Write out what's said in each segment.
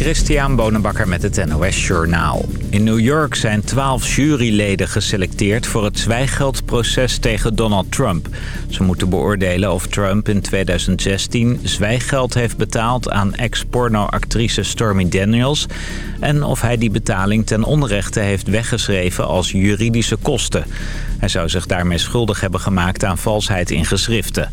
Christian Bonenbakker met het NOS Journaal. In New York zijn twaalf juryleden geselecteerd voor het zwijgeldproces tegen Donald Trump. Ze moeten beoordelen of Trump in 2016 zwijggeld heeft betaald aan ex-pornoactrice Stormy Daniels... en of hij die betaling ten onrechte heeft weggeschreven als juridische kosten. Hij zou zich daarmee schuldig hebben gemaakt aan valsheid in geschriften.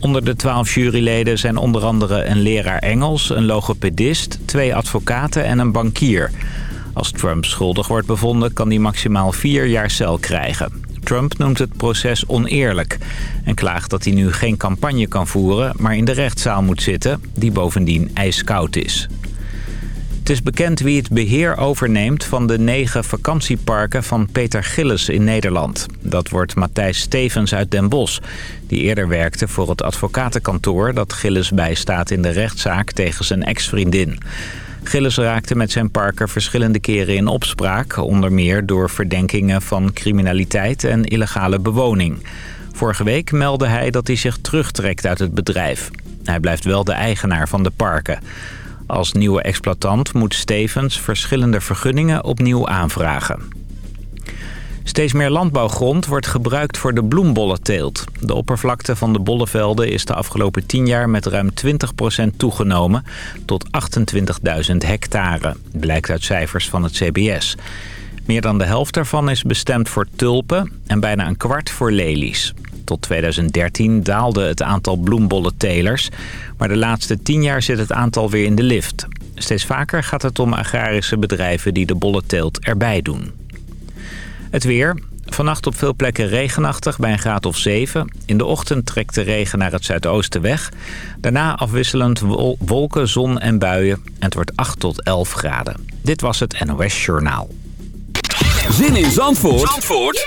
Onder de twaalf juryleden zijn onder andere een leraar Engels, een logopedist, twee advocaten en een bankier. Als Trump schuldig wordt bevonden kan hij maximaal vier jaar cel krijgen. Trump noemt het proces oneerlijk en klaagt dat hij nu geen campagne kan voeren... maar in de rechtszaal moet zitten, die bovendien ijskoud is. Het is bekend wie het beheer overneemt van de negen vakantieparken van Peter Gillis in Nederland. Dat wordt Matthijs Stevens uit Den Bosch, die eerder werkte voor het advocatenkantoor dat Gillis bijstaat in de rechtszaak tegen zijn ex-vriendin. Gillis raakte met zijn parken verschillende keren in opspraak, onder meer door verdenkingen van criminaliteit en illegale bewoning. Vorige week meldde hij dat hij zich terugtrekt uit het bedrijf. Hij blijft wel de eigenaar van de parken. Als nieuwe exploitant moet Stevens verschillende vergunningen opnieuw aanvragen. Steeds meer landbouwgrond wordt gebruikt voor de bloembollenteelt. De oppervlakte van de bollenvelden is de afgelopen 10 jaar met ruim 20% toegenomen tot 28.000 hectare, blijkt uit cijfers van het CBS. Meer dan de helft daarvan is bestemd voor tulpen en bijna een kwart voor lelies. Tot 2013 daalde het aantal bloembollentelers, maar de laatste 10 jaar zit het aantal weer in de lift. Steeds vaker gaat het om agrarische bedrijven die de bollenteelt erbij doen. Het weer. Vannacht op veel plekken regenachtig bij een graad of 7. In de ochtend trekt de regen naar het zuidoosten weg. Daarna afwisselend wolken, zon en buien. En het wordt 8 tot 11 graden. Dit was het NOS Journaal. Zin in Zandvoort, Zandvoort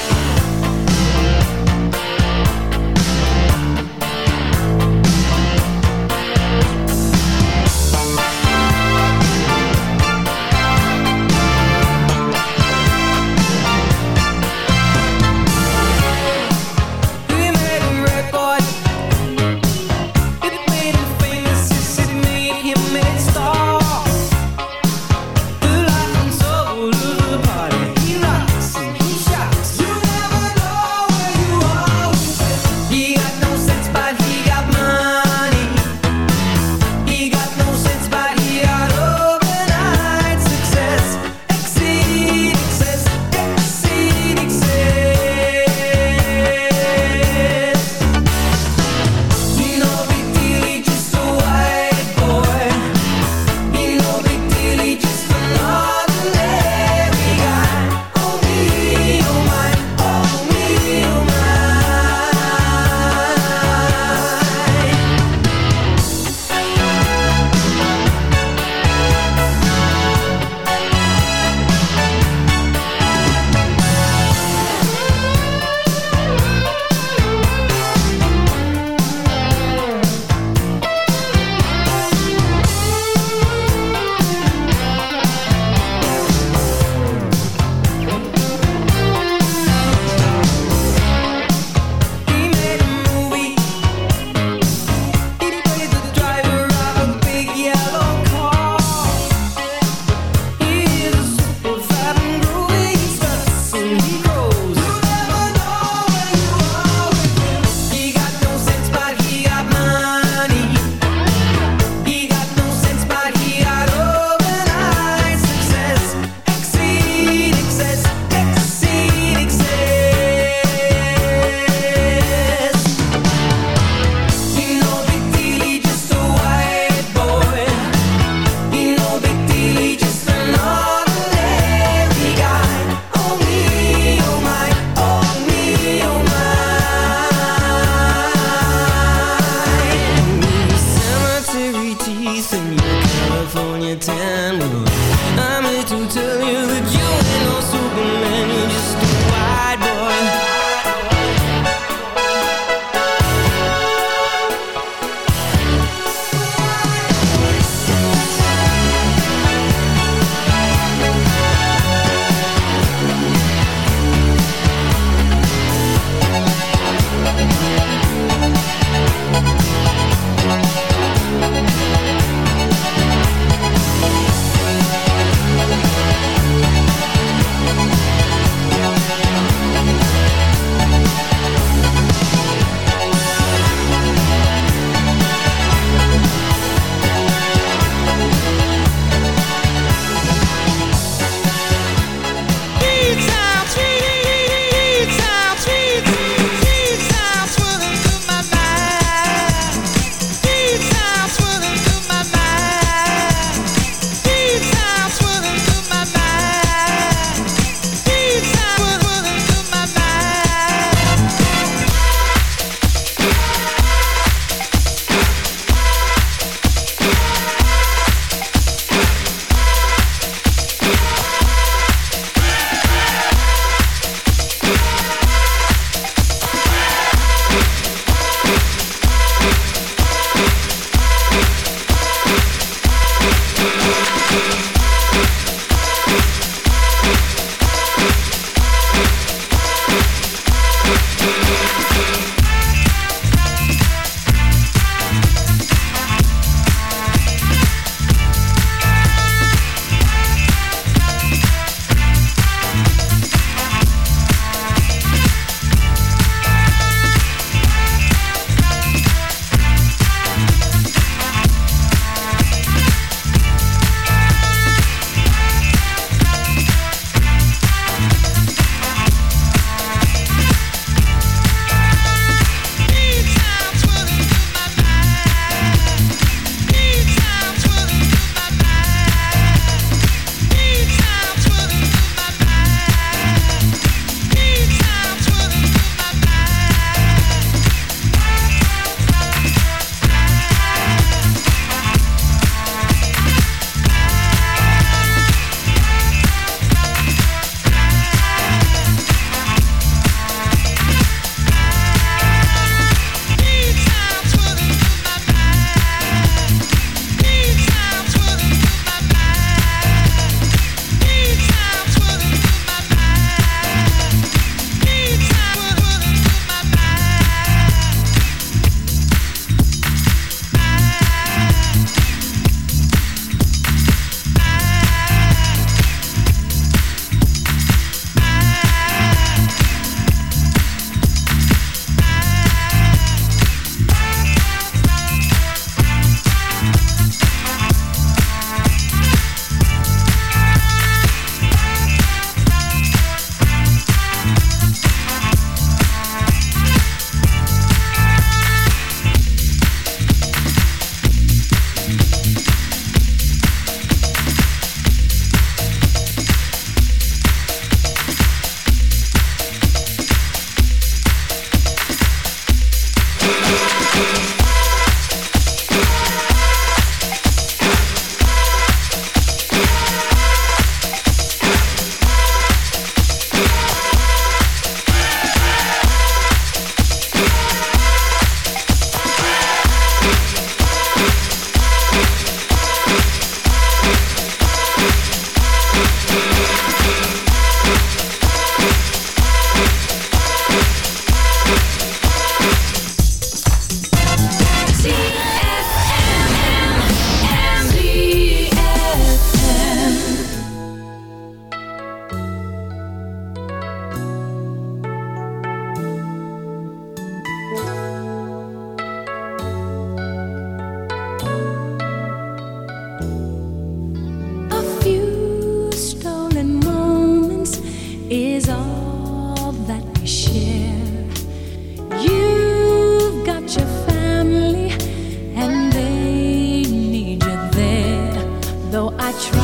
Is the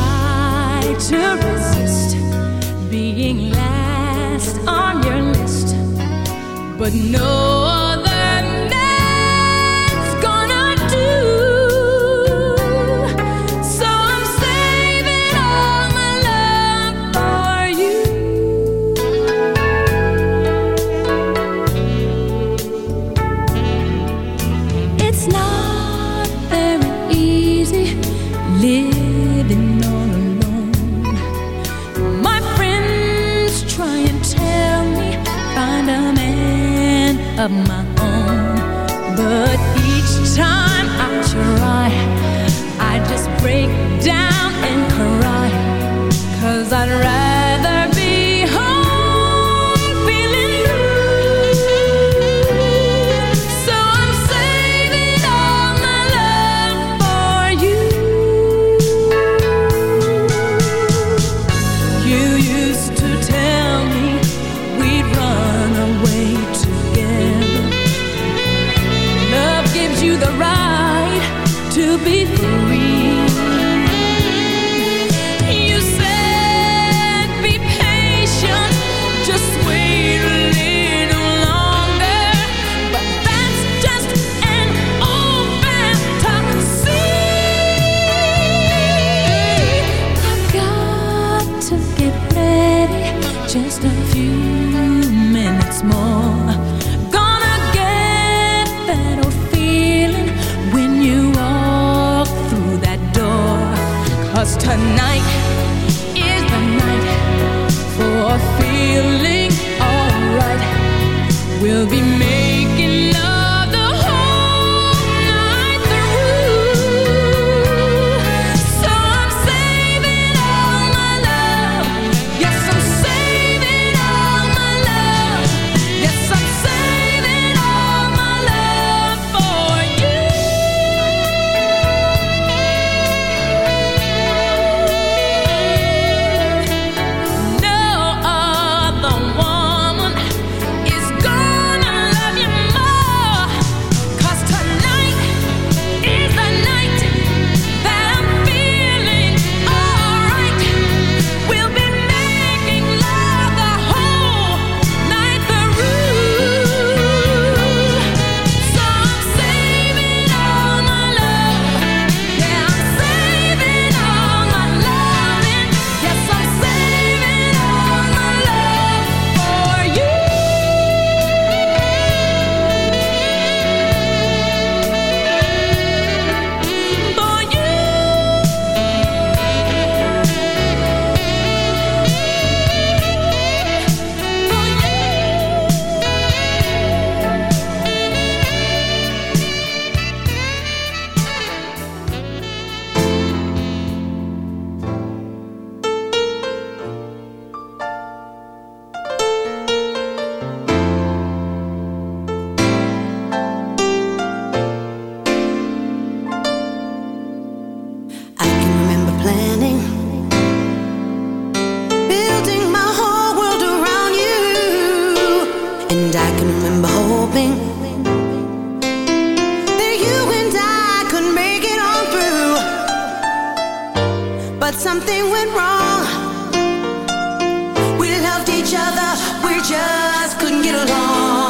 night for feeling alright. make but something went wrong. We loved each other, we just couldn't get along.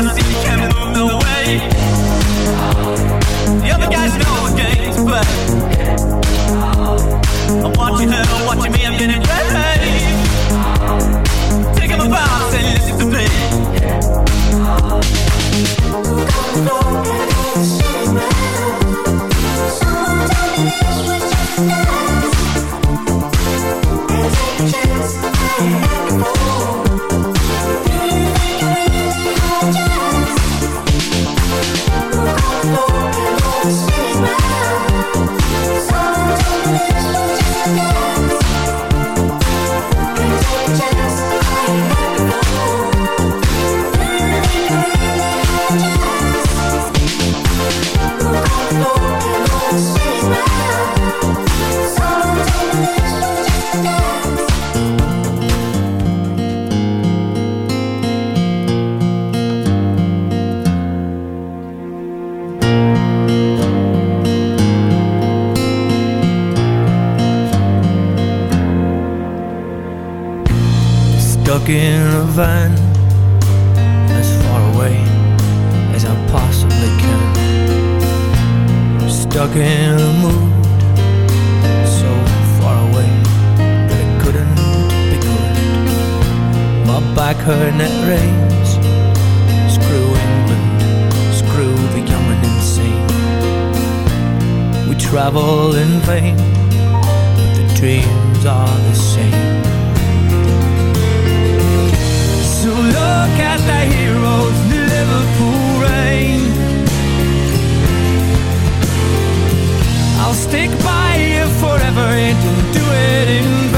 I see can't move away higher forever and do it in vain.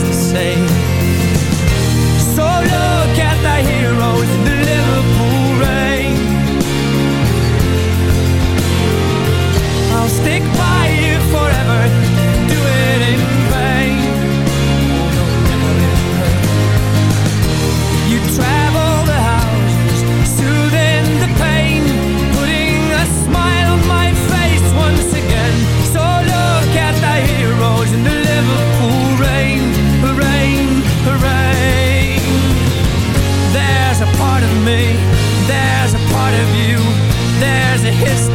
heroes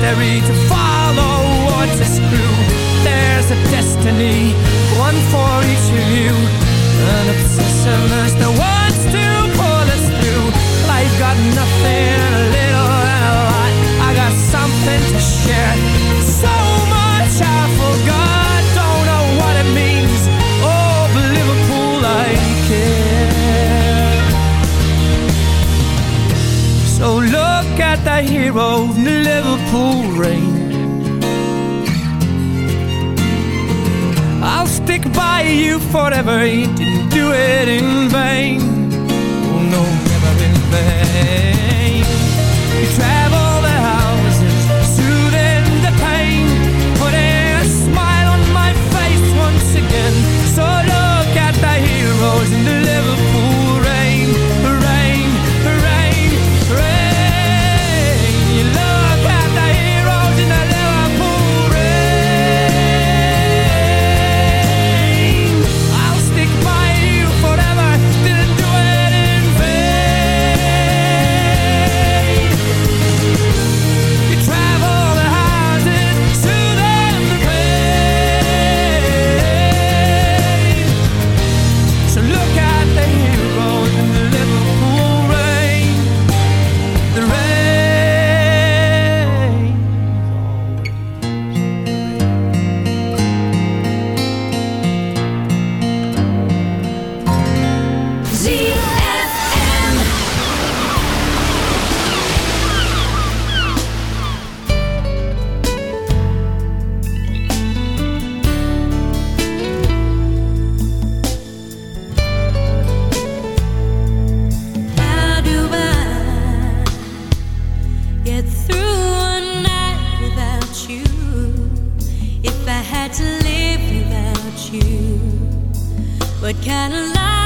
necessary to follow or to screw. There's a destiny, one for each of you. An obsession is the ones to pull us through. Life got nothing worried What kind of life?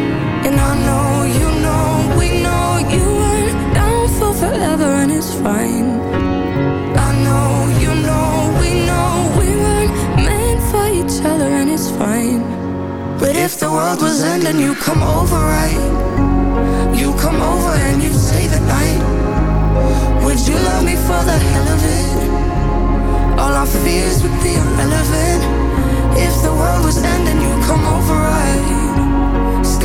Fears would be irrelevant. If the world was ending, you'd come over, right?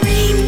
dream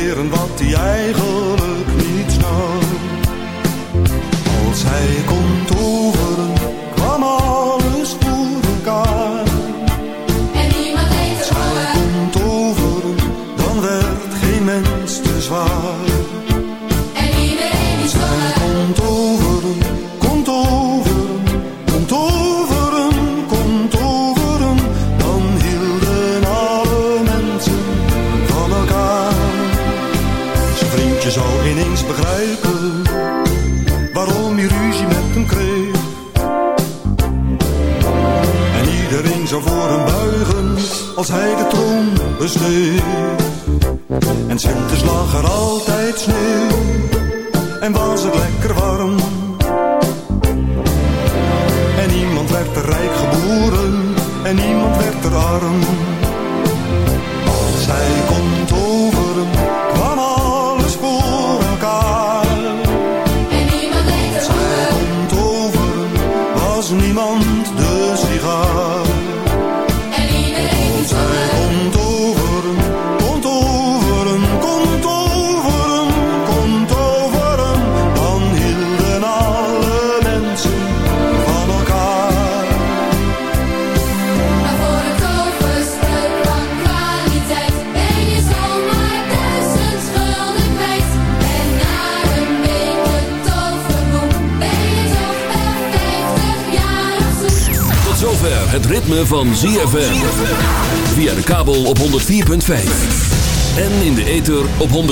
leren wat die eigen?